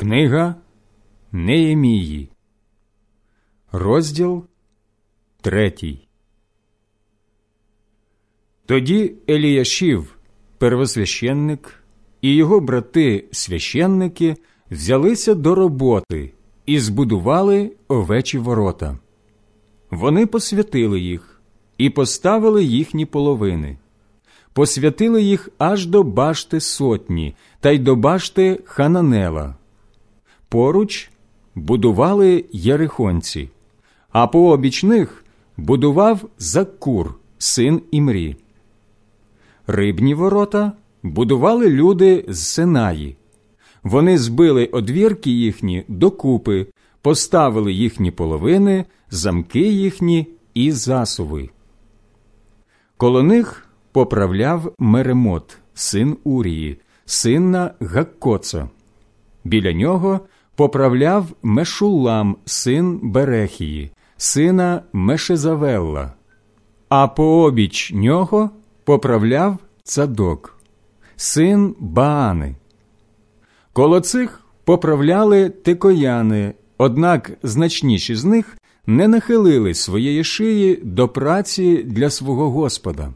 Книга Неємії, розділ третій. Тоді Еліяшів, первосвященник, і його брати священники взялися до роботи і збудували овечі ворота. Вони посвятили їх і поставили їхні половини, посвятили їх аж до башти сотні та й до башти Хананела. Поруч будували єрихонці, а по обічних будував Закур, син Імрі. Рибні ворота будували люди з Синаї. Вони збили одвірки їхні докупи, поставили їхні половини, замки їхні і засуви. Коло них поправляв Меремот, син Урії, сина Гаккоца. Біля нього поправляв Мешулам, син Берехії, сина Мешезавелла, а пообіч нього поправляв Цадок, син Баани. Коло цих поправляли тикояни, однак значніші з них не нахилили своєї шиї до праці для свого Господа.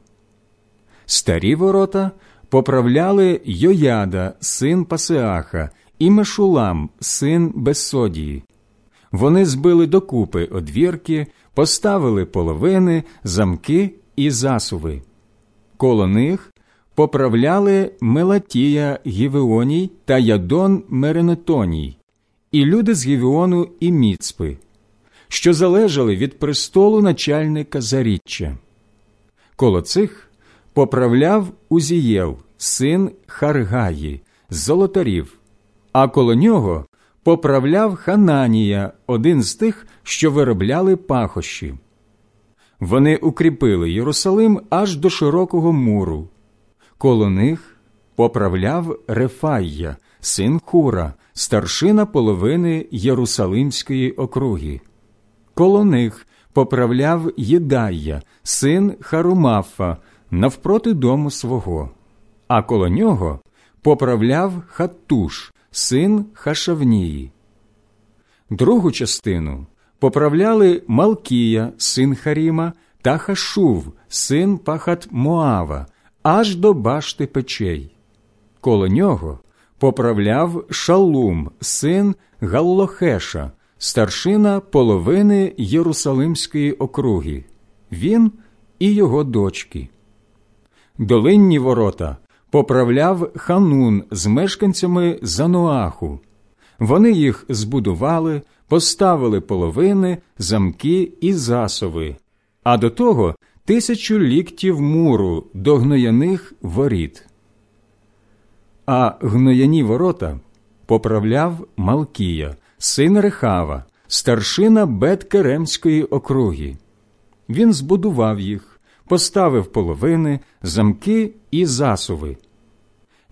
Старі ворота поправляли Йояда, син Пасеаха, і Мешулам, син Бессодії. Вони збили докупи одвірки, поставили половини, замки і засуви. Коло них поправляли Мелатія Гівеоній та Ядон Меренетоній, і люди з Гівеону і Міцпи, що залежали від престолу начальника заріччя. Коло цих поправляв Узієл, син Харгаї, золотарів, а коло нього поправляв Хананія, один з тих, що виробляли пахощі. Вони укріпили Єрусалим аж до широкого муру. Коло них поправляв Рефайя, син Хура, старшина половини Єрусалимської округи. Коло них поправляв Єдайя, син Харумафа, навпроти дому свого, а коло нього поправляв Хаттуш, син Хашавнії. Другу частину поправляли Малкія, син Харіма, та Хашув, син Пахат Моава, аж до башти печей. Коло нього поправляв Шалум, син Галлохеша, старшина половини Єрусалимської округи, він і його дочки. Долинні ворота поправляв Ханун з мешканцями Зануаху. Вони їх збудували, поставили половини, замки і засови, а до того тисячу ліктів муру до гнояних воріт. А гнояні ворота поправляв Малкія, син Рехава, старшина Беткеремської округи. Він збудував їх, поставив половини, замки і засуви.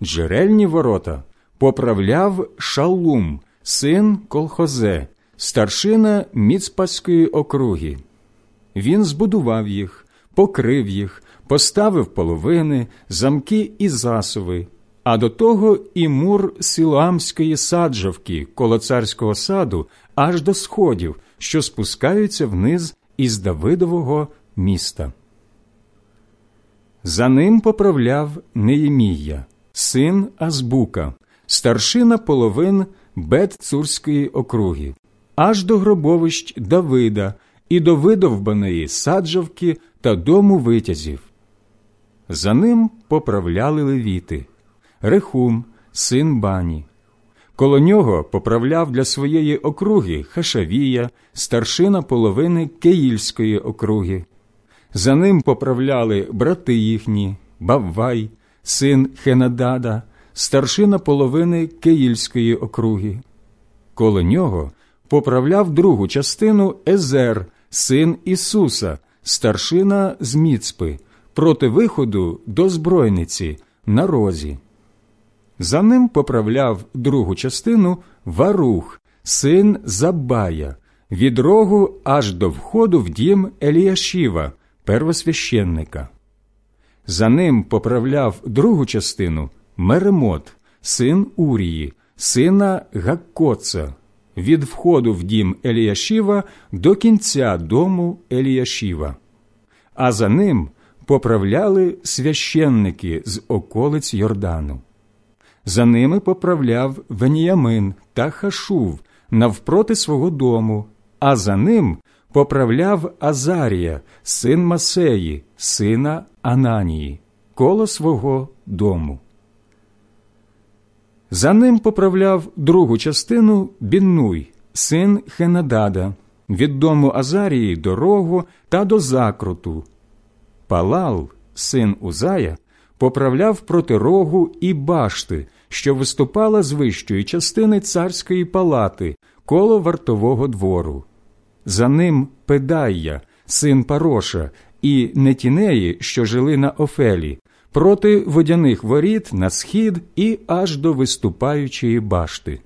Джерельні ворота поправляв Шалум, син Колхозе, старшина Міцпаської округи. Він збудував їх, покрив їх, поставив половини, замки і засуви, а до того і мур Сілуамської саджавки коло царського саду аж до сходів, що спускаються вниз із Давидового міста. За ним поправляв Неємія, син Азбука, старшина половин Бет-Цурської округи, аж до гробовищ Давида і до видовбаної саджавки та дому витязів. За ним поправляли левіти Рехум, син Бані. Коло нього поправляв для своєї округи Хашавія, старшина половини Киїльської округи. За ним поправляли брати їхні, Баввай, син Хенадада, старшина половини Киїльської округи. Коло нього поправляв другу частину Езер, син Ісуса, старшина з Міцпи, проти виходу до збройниці на розі. За ним поправляв другу частину Варух, син Забая, від рогу аж до входу в дім Еліашіва, первосвященника. За ним поправляв другу частину Меремот, син Урії, сина Гаккоца, від входу в дім Еліяшіва до кінця дому Еліяшіва, а за ним поправляли священники з околиць Йордану. За ними поправляв Веніямин та Хашув навпроти свого дому, а за ним поправляв Азарія, син Масеї, сина Ананії, коло свого дому. За ним поправляв другу частину Біннуй, син Хенадада, від дому Азарії дорогу та до закруту. Палал, син Узая, поправляв протирогу і башти, що виступала з вищої частини царської палати коло вартового двору. За ним Педайя, син Пароша, і Нетінеї, що жили на Офелі, проти водяних воріт на схід і аж до виступаючої башти.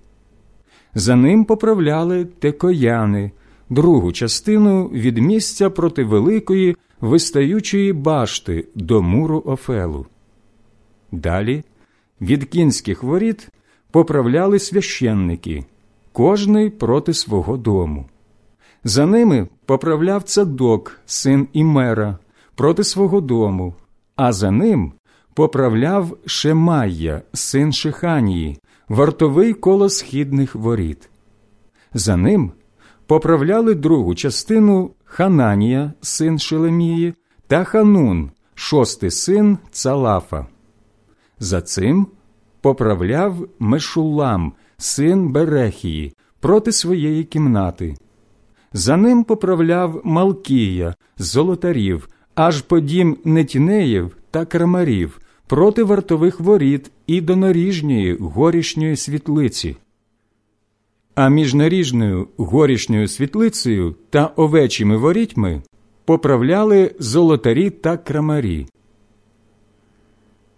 За ним поправляли текояни, другу частину від місця проти великої вистаючої башти до муру Офелу. Далі від кінських воріт поправляли священники, кожний проти свого дому. За ними поправляв цадок, син Імера, проти свого дому, а за ним поправляв Шемайя, син Шиханії, вартовий коло східних воріт. За ним поправляли другу частину Хананія, син Шелемії, та Ханун, шостий син Цалафа. За цим поправляв Мешулам, син Берехії, проти своєї кімнати. За ним поправляв Малкія, золотарів, аж по дім Нетінеїв та Крамарів, проти вартових воріт і до наріжньої горішньої світлиці. А між наріжною горішньою світлицею та овечими ворітьми поправляли золотарі та крамарі.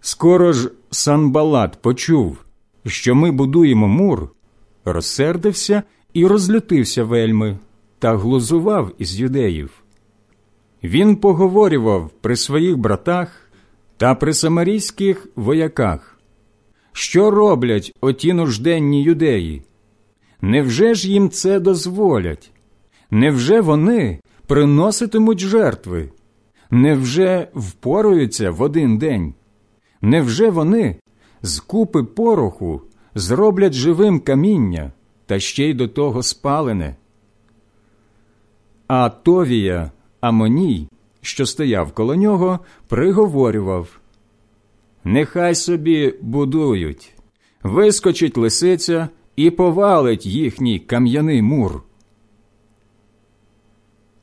Скоро ж Санбалат почув, що ми будуємо мур, розсердився і розлютився вельми та глузував із юдеїв. Він поговорював при своїх братах та при самарійських вояках, що роблять оті нужденні юдеї. Невже ж їм це дозволять? Невже вони приноситимуть жертви? Невже впораються в один день? Невже вони з купи пороху зроблять живим каміння та ще й до того спалене? А Товія, Амоній, що стояв коло нього, приговорював. Нехай собі будують, вискочить лисиця і повалить їхній кам'яний мур.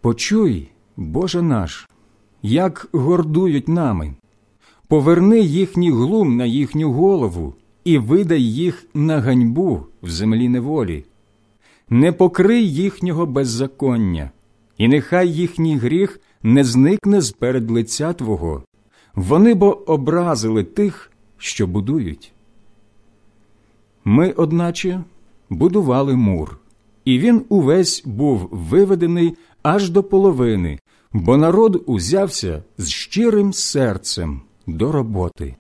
Почуй, Боже наш, як гордують нами, поверни їхній глум на їхню голову і видай їх на ганьбу в землі неволі, не покрий їхнього беззаконня, і нехай їхній гріх не зникне з перед лиця Твого. Вони бо образили тих, що будують. Ми, одначе, будували мур, і він увесь був виведений аж до половини, бо народ узявся з щирим серцем до роботи.